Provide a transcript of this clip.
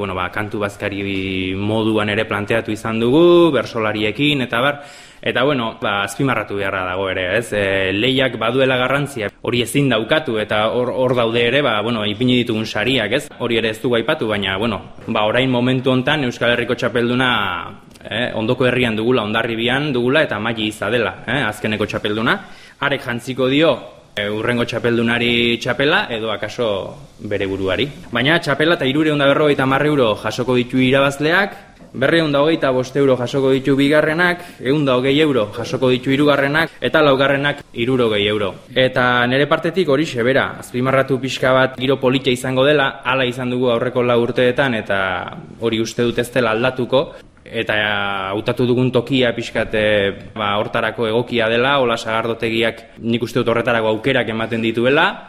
Bueno, ba, kantu bazkari moduan ere planteatu izan dugu, bersolariekin, eta bar, Eta bueno, ba, azpimarratu beharra dago ere, ez? E, lehiak baduela garrantzia, hori ezin daukatu eta hor, hor daude ere, ba, bueno, ipini ditugun sariak, ez? Hori ere ez du aipatu, baina, bueno, ba, orain momentu hontan Euskal Herriko txapelduna eh, ondoko herrian dugula, ondarribian dugula eta maili izadela, eh, azkeneko txapelduna. Arek jantziko dio, urrengo txapeldunari txapela edo akaso bere buruari. Baina txapela eta irure onda berrogeita marre euro jasoko ditu irabazleak, Berreun da hogeita bost euro jasoko ditu bigarrenak, egun da hogei euro jasoko ditu hirugarrenak eta laugarrenak iruro gehi euro. Eta nire partetik hori sebera, azpimarratu pixka bat giro politia izango dela, hala izan dugu aurreko la urteetan eta hori uste dut ez dela aldatuko. Eta hautatu dugun tokia pixkate ba, hortarako egokia dela, hola sagardotegiak nik uste dut horretarako aukerak ematen dituela.